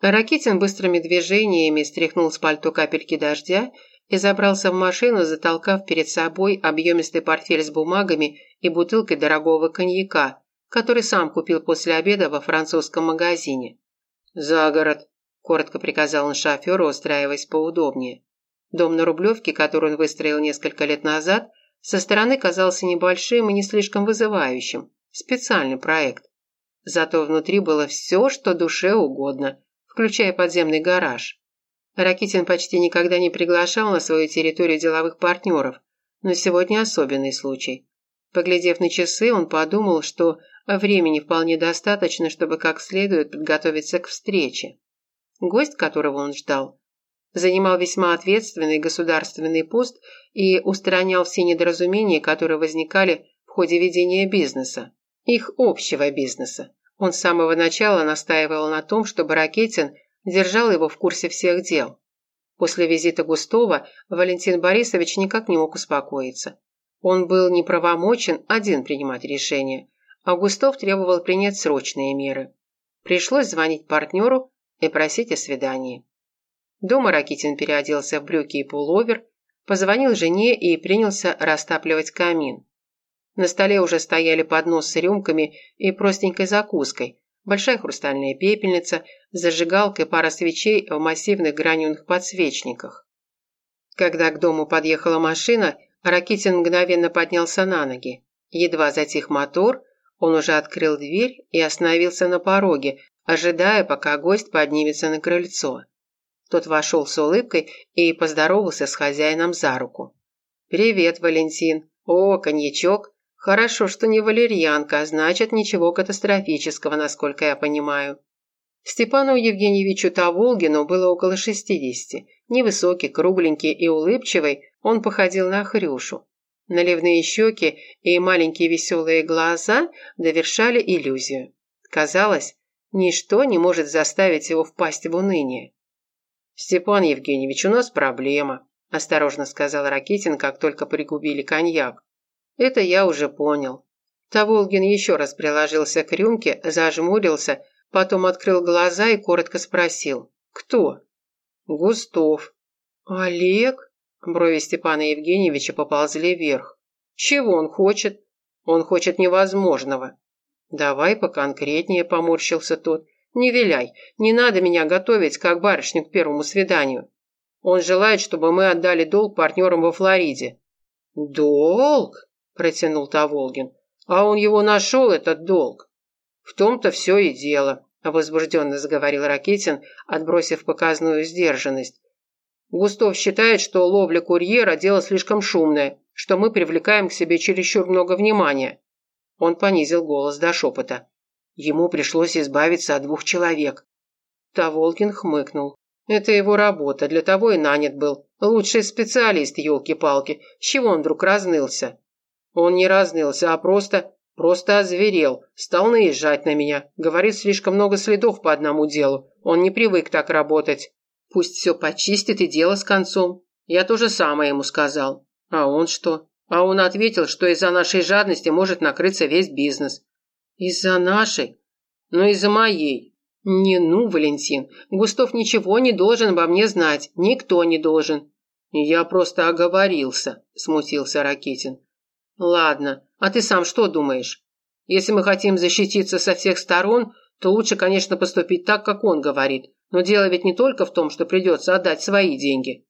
Ракитин быстрыми движениями стряхнул с пальто капельки дождя и забрался в машину, затолкав перед собой объемистый портфель с бумагами и бутылкой дорогого коньяка, который сам купил после обеда во французском магазине. «За город», – коротко приказал он шоферу, устраиваясь поудобнее. Дом на Рублевке, который он выстроил несколько лет назад, со стороны казался небольшим и не слишком вызывающим. Специальный проект. Зато внутри было все, что душе угодно, включая подземный гараж. Ракитин почти никогда не приглашал на свою территорию деловых партнеров, но сегодня особенный случай. Поглядев на часы, он подумал, что времени вполне достаточно, чтобы как следует подготовиться к встрече. Гость, которого он ждал, занимал весьма ответственный государственный пост и устранял все недоразумения, которые возникали в ходе ведения бизнеса. Их общего бизнеса. Он с самого начала настаивал на том, чтобы Ракетин держал его в курсе всех дел. После визита Густова Валентин Борисович никак не мог успокоиться. Он был неправомочен один принимать решения, а Густов требовал принять срочные меры. Пришлось звонить партнеру и просить о свидании. Дома Ракитин переоделся в брюки и пуловер, позвонил жене и принялся растапливать камин. На столе уже стояли поднос с рюмками и простенькой закуской, большая хрустальная пепельница, зажигалка и пара свечей в массивных граненых подсвечниках. Когда к дому подъехала машина, Ракитин мгновенно поднялся на ноги. Едва затих мотор, он уже открыл дверь и остановился на пороге, ожидая, пока гость поднимется на крыльцо. Тот вошел с улыбкой и поздоровался с хозяином за руку. «Привет, Валентин. О, коньячок. Хорошо, что не валерьянка, а значит, ничего катастрофического, насколько я понимаю. Степану Евгеньевичу Таволгину было около шестидесяти. Невысокий, кругленький и улыбчивый, он походил на Хрюшу. Наливные щеки и маленькие веселые глаза довершали иллюзию. Казалось, ничто не может заставить его впасть в уныние. «Степан Евгеньевич, у нас проблема», – осторожно сказал Ракитин, как только пригубили коньяк. Это я уже понял. Таволгин еще раз приложился к рюмке, зажмурился, потом открыл глаза и коротко спросил. «Кто?» «Густов». «Олег?» Брови Степана Евгеньевича поползли вверх. «Чего он хочет?» «Он хочет невозможного». «Давай поконкретнее», – поморщился тот. «Не виляй, не надо меня готовить, как барышню к первому свиданию. Он желает, чтобы мы отдали долг партнерам во Флориде». «Долг?» Протянул Таволгин. «А он его нашел, этот долг!» «В том-то все и дело», – возбужденно заговорил Ракетин, отбросив показную сдержанность. «Густов считает, что ловля курьера – дело слишком шумное, что мы привлекаем к себе чересчур много внимания». Он понизил голос до шепота. Ему пришлось избавиться от двух человек. Таволгин хмыкнул. «Это его работа, для того и нанят был. Лучший специалист, елки-палки. С чего он вдруг разнылся?» Он не разнылся, а просто... Просто озверел, стал наезжать на меня. Говорит, слишком много следов по одному делу. Он не привык так работать. Пусть все почистит и дело с концом. Я то же самое ему сказал. А он что? А он ответил, что из-за нашей жадности может накрыться весь бизнес. Из-за нашей? Ну, из-за моей. Не ну, Валентин. Густов ничего не должен обо мне знать. Никто не должен. Я просто оговорился, смутился Ракетин. Ладно, а ты сам что думаешь? Если мы хотим защититься со всех сторон, то лучше, конечно, поступить так, как он говорит. Но дело ведь не только в том, что придется отдать свои деньги.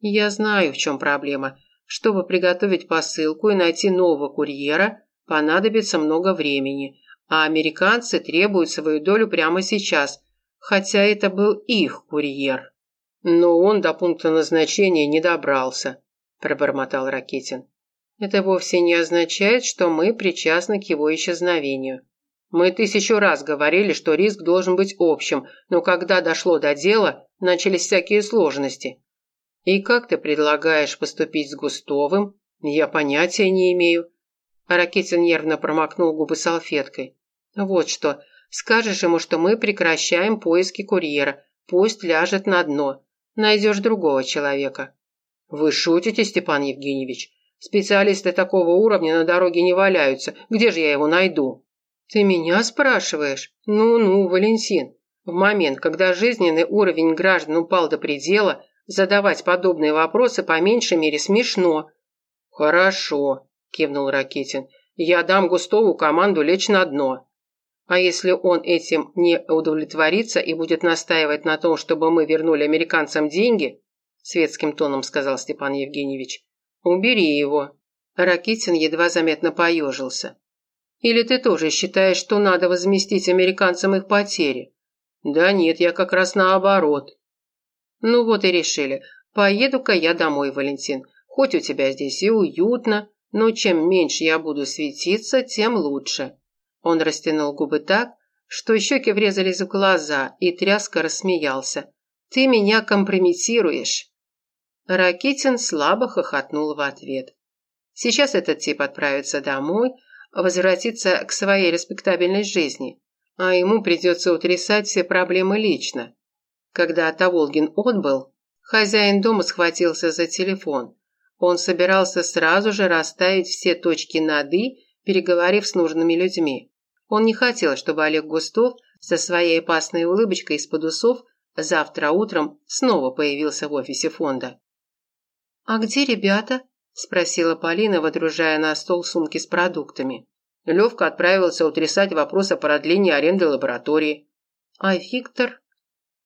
Я знаю, в чем проблема. Чтобы приготовить посылку и найти нового курьера, понадобится много времени. А американцы требуют свою долю прямо сейчас, хотя это был их курьер. Но он до пункта назначения не добрался, пробормотал Ракетин. Это вовсе не означает, что мы причастны к его исчезновению. Мы тысячу раз говорили, что риск должен быть общим, но когда дошло до дела, начались всякие сложности. И как ты предлагаешь поступить с Густовым? Я понятия не имею. Ракетин нервно промокнул губы салфеткой. Вот что, скажешь ему, что мы прекращаем поиски курьера, пусть ляжет на дно. Найдешь другого человека. Вы шутите, Степан Евгеньевич? Специалисты такого уровня на дороге не валяются. Где же я его найду? Ты меня спрашиваешь? Ну-ну, Валентин. В момент, когда жизненный уровень граждан упал до предела, задавать подобные вопросы по меньшей мере смешно. «Хорошо», – кивнул Ракетин. «Я дам Густову команду лечь на дно. А если он этим не удовлетворится и будет настаивать на том, чтобы мы вернули американцам деньги, светским тоном сказал Степан Евгеньевич, убери его. Ракитин едва заметно поежился. Или ты тоже считаешь, что надо возместить американцам их потери? Да нет, я как раз наоборот. Ну вот и решили. Поеду-ка я домой, Валентин. Хоть у тебя здесь и уютно, но чем меньше я буду светиться, тем лучше. Он растянул губы так, что щеки врезались в глаза, и тряска рассмеялся. «Ты меня компрометируешь!» Ракитин слабо хохотнул в ответ. Сейчас этот тип отправится домой, возвратится к своей респектабельной жизни, а ему придется утрясать все проблемы лично. Когда Таволгин отбыл, хозяин дома схватился за телефон. Он собирался сразу же расставить все точки над «и», переговорив с нужными людьми. Он не хотел, чтобы Олег Густов со своей опасной улыбочкой из-под усов завтра утром снова появился в офисе фонда. «А где ребята?» – спросила Полина, водружая на стол сумки с продуктами. Левка отправился утрясать вопрос о продлении аренды лаборатории. «А Виктор?»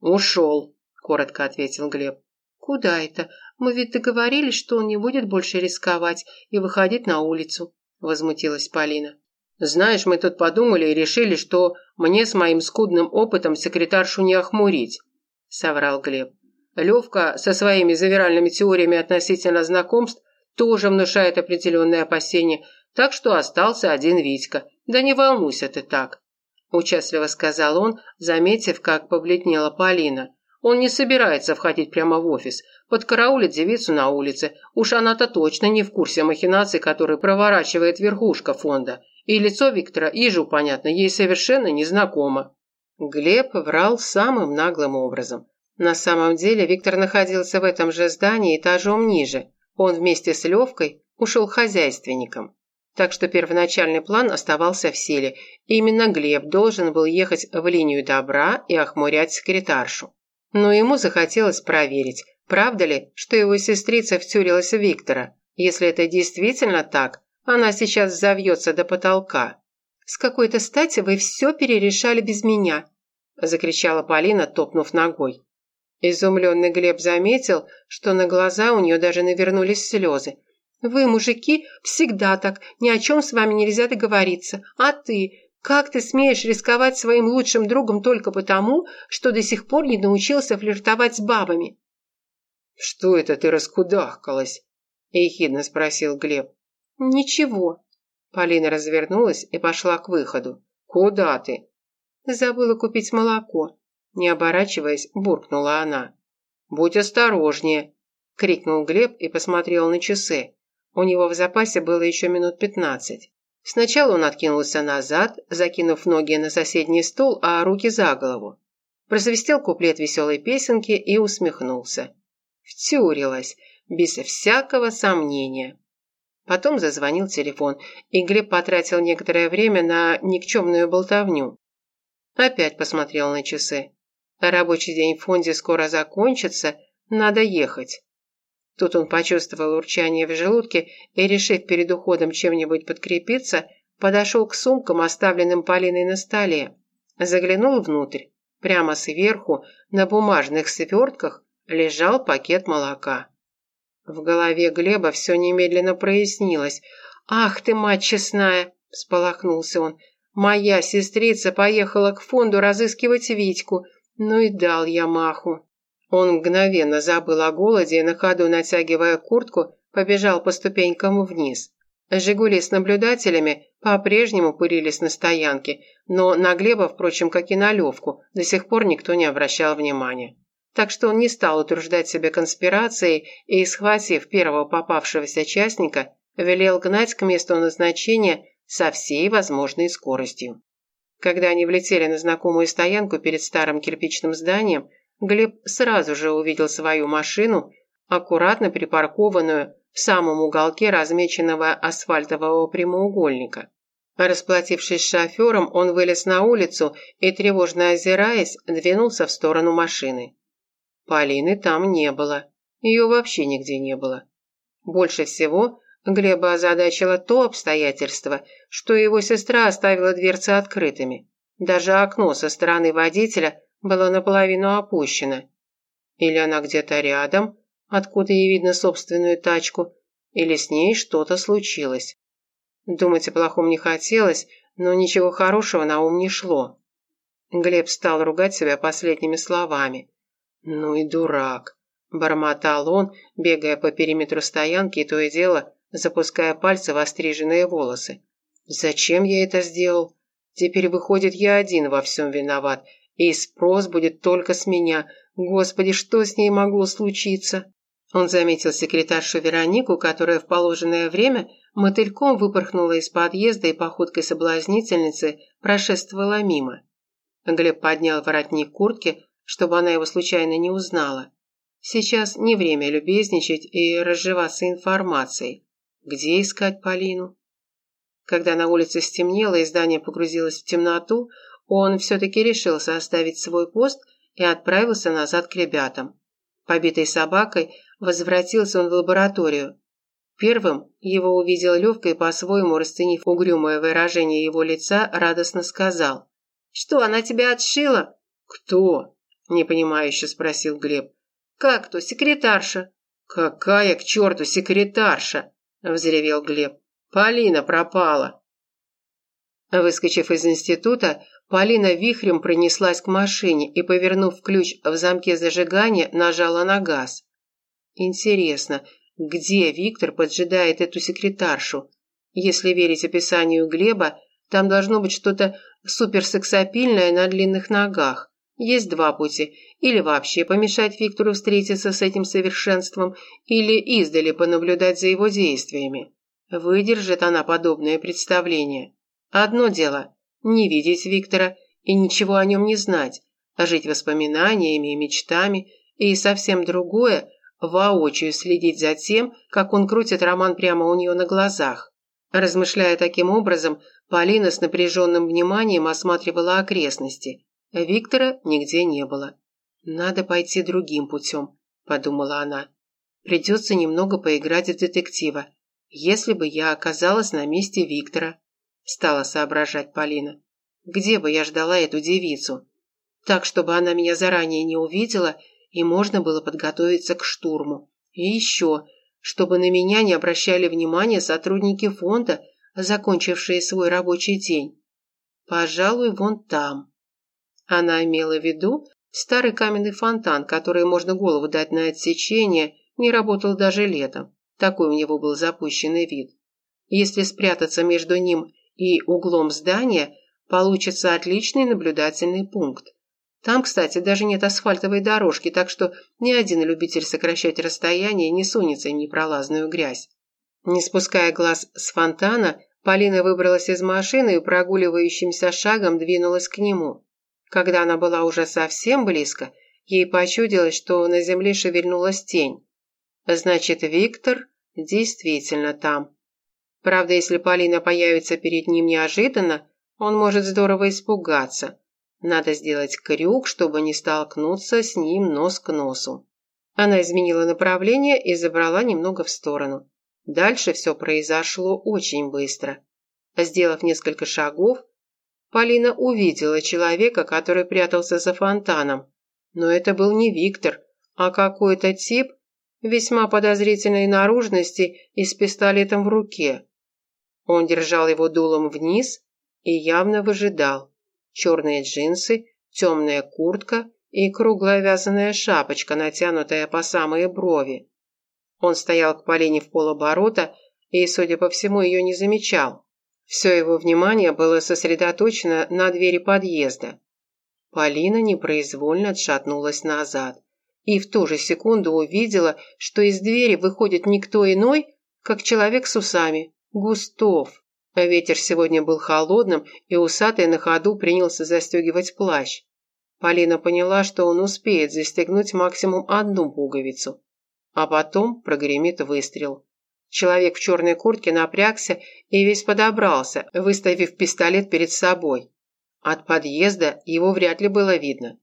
«Ушел», – коротко ответил Глеб. «Куда это? Мы ведь договорились, что он не будет больше рисковать и выходить на улицу», – возмутилась Полина. Знаешь, мы тут подумали и решили, что мне с моим скудным опытом секретаршу не охмурить», – соврал Глеб. Левка со своими завиральными теориями относительно знакомств тоже внушает определенные опасения, так что остался один Витька. Да не волнуйся ты так, участливо сказал он, заметив, как побледнела Полина. Он не собирается входить прямо в офис, подкараулит девицу на улице. Уж она-то точно не в курсе махинаций, которые проворачивает верхушка фонда. И лицо Виктора, ежу понятно, ей совершенно незнакомо. Глеб врал самым наглым образом. На самом деле Виктор находился в этом же здании этажом ниже. Он вместе с Левкой ушел хозяйственником. Так что первоначальный план оставался в силе. Именно Глеб должен был ехать в линию добра и охмурять секретаршу. Но ему захотелось проверить, правда ли, что его сестрица втюрилась в Виктора. Если это действительно так, она сейчас завьется до потолка. С какой-то стати вы все перерешали без меня, закричала Полина, топнув ногой. Изумленный Глеб заметил, что на глаза у нее даже навернулись слезы. «Вы, мужики, всегда так, ни о чем с вами нельзя договориться. А ты, как ты смеешь рисковать своим лучшим другом только потому, что до сих пор не научился флиртовать с бабами?» «Что это ты раскудахкалась?» – ехидно спросил Глеб. «Ничего». Полина развернулась и пошла к выходу. «Куда ты?» «Забыла купить молоко». Не оборачиваясь, буркнула она. «Будь осторожнее!» – крикнул Глеб и посмотрел на часы. У него в запасе было еще минут пятнадцать. Сначала он откинулся назад, закинув ноги на соседний стол, а руки за голову. Просвистел куплет веселой песенки и усмехнулся. Втюрилась, без всякого сомнения. Потом зазвонил телефон, и Глеб потратил некоторое время на никчемную болтовню. Опять посмотрел на часы. Рабочий день в фонде скоро закончится, надо ехать. Тут он почувствовал урчание в желудке и, решив перед уходом чем-нибудь подкрепиться, подошел к сумкам, оставленным Полиной на столе. Заглянул внутрь. Прямо сверху, на бумажных свертках, лежал пакет молока. В голове Глеба все немедленно прояснилось. «Ах ты, мать честная!» – всполохнулся он. «Моя сестрица поехала к фонду разыскивать Витьку. Ну и дал я маху». Он мгновенно забыл о голоде и на ходу, натягивая куртку, побежал по ступенькам вниз. «Жигули» с наблюдателями по-прежнему пырились на стоянке, но на Глеба, впрочем, как и на Левку, до сих пор никто не обращал внимания так что он не стал утруждать себя конспирацией и, схватив первого попавшегося частника, велел гнать к месту назначения со всей возможной скоростью. Когда они влетели на знакомую стоянку перед старым кирпичным зданием, Глеб сразу же увидел свою машину, аккуратно припаркованную в самом уголке размеченного асфальтового прямоугольника. Расплатившись с шофером, он вылез на улицу и, тревожно озираясь, двинулся в сторону машины. Полины там не было. Ее вообще нигде не было. Больше всего Глеба озадачило то обстоятельство, что его сестра оставила дверцы открытыми. Даже окно со стороны водителя было наполовину опущено. Или она где-то рядом, откуда ей видно собственную тачку, или с ней что-то случилось. Думать о плохом не хотелось, но ничего хорошего на ум не шло. Глеб стал ругать себя последними словами. «Ну и дурак!» – бормотал он, бегая по периметру стоянки и то и дело, запуская пальцы в остриженные волосы. «Зачем я это сделал? Теперь, выходит, я один во всем виноват, и спрос будет только с меня. Господи, что с ней могло случиться?» Он заметил секретаршу Веронику, которая в положенное время мотыльком выпорхнула из подъезда и походкой соблазнительницы прошествовала мимо. Глеб поднял воротник куртки, чтобы она его случайно не узнала. Сейчас не время любезничать и разживаться информацией. Где искать Полину? Когда на улице стемнело и здание погрузилось в темноту, он все-таки решился оставить свой пост и отправился назад к ребятам. Побитой собакой возвратился он в лабораторию. Первым его увидел Левка и, по-своему расценив угрюмое выражение его лица, радостно сказал. «Что, она тебя отшила?» «Кто?» – непонимающе спросил Глеб. «Как то, секретарша?» «Какая к черту секретарша?» – взревел Глеб. «Полина пропала!» Выскочив из института, Полина вихрем пронеслась к машине и, повернув ключ в замке зажигания, нажала на газ. Интересно, где Виктор поджидает эту секретаршу? Если верить описанию Глеба, там должно быть что-то суперсексапильное на длинных ногах. Есть два пути. Или вообще помешать Виктору встретиться с этим совершенством, или издали понаблюдать за его действиями. Выдержит она подобное представление. Одно дело – не видеть Виктора и ничего о нем не знать, а жить воспоминаниями и мечтами, и совсем другое – воочию следить за тем, как он крутит роман прямо у нее на глазах. Размышляя таким образом, Полина с напряженным вниманием осматривала окрестности. Виктора нигде не было. «Надо пойти другим путем», – подумала она. «Придется немного поиграть в детектива. Если бы я оказалась на месте Виктора», – стала соображать Полина. «Где бы я ждала эту девицу? Так, чтобы она меня заранее не увидела, и можно было подготовиться к штурму. И еще, чтобы на меня не обращали внимания сотрудники фонда, закончившие свой рабочий день. Пожалуй, вон там». Она имела в виду старый каменный фонтан, который можно голову дать на отсечение, не работал даже летом. Такой у него был запущенный вид. Если спрятаться между ним и углом здания, получится отличный наблюдательный пункт. Там, кстати, даже нет асфальтовой дорожки, так что ни один любитель сокращать расстояние не сунется в непролазную грязь. Не спуская глаз с фонтана, Полина выбралась из машины и прогуливающимся шагом двинулась к нему. Когда она была уже совсем близко, ей почудилось, что на земле шевельнулась тень. Значит, Виктор действительно там. Правда, если Полина появится перед ним неожиданно, он может здорово испугаться. Надо сделать крюк, чтобы не столкнуться с ним нос к носу. Она изменила направление и забрала немного в сторону. Дальше все произошло очень быстро. Сделав несколько шагов, Полина увидела человека, который прятался за фонтаном. Но это был не Виктор, а какой-то тип весьма подозрительной наружности и с пистолетом в руке. Он держал его дулом вниз и явно выжидал. Черные джинсы, темная куртка и круглая вязаная шапочка, натянутая по самые брови. Он стоял к Полине в полоборота и, судя по всему, ее не замечал. Все его внимание было сосредоточено на двери подъезда. Полина непроизвольно отшатнулась назад и в ту же секунду увидела, что из двери выходит никто иной, как человек с усами, Густов. Ветер сегодня был холодным, и усатый на ходу принялся застегивать плащ. Полина поняла, что он успеет застегнуть максимум одну пуговицу. А потом прогремит выстрел. Человек в черной куртке напрягся и весь подобрался, выставив пистолет перед собой. От подъезда его вряд ли было видно.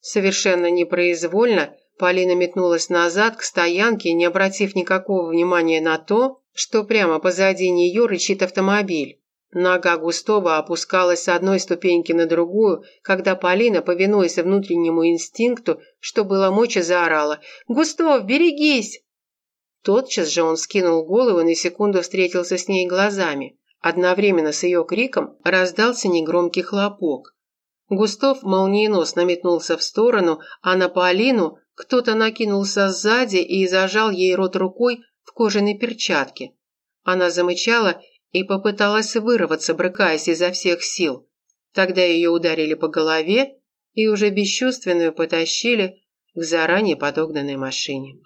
Совершенно непроизвольно Полина метнулась назад к стоянке, не обратив никакого внимания на то, что прямо позади нее рычит автомобиль. Нога Густова опускалась с одной ступеньки на другую, когда Полина, повинуясь внутреннему инстинкту, что было мочи, заорала «Густов, берегись!». Тотчас же он скинул голову и на секунду встретился с ней глазами. Одновременно с ее криком раздался негромкий хлопок. Густов молниеносно метнулся в сторону, а на Полину кто-то накинулся сзади и зажал ей рот рукой в кожаной перчатке. Она замычала и попыталась вырваться, брыкаясь изо всех сил. Тогда ее ударили по голове и уже бесчувственную потащили к заранее подогнанной машине.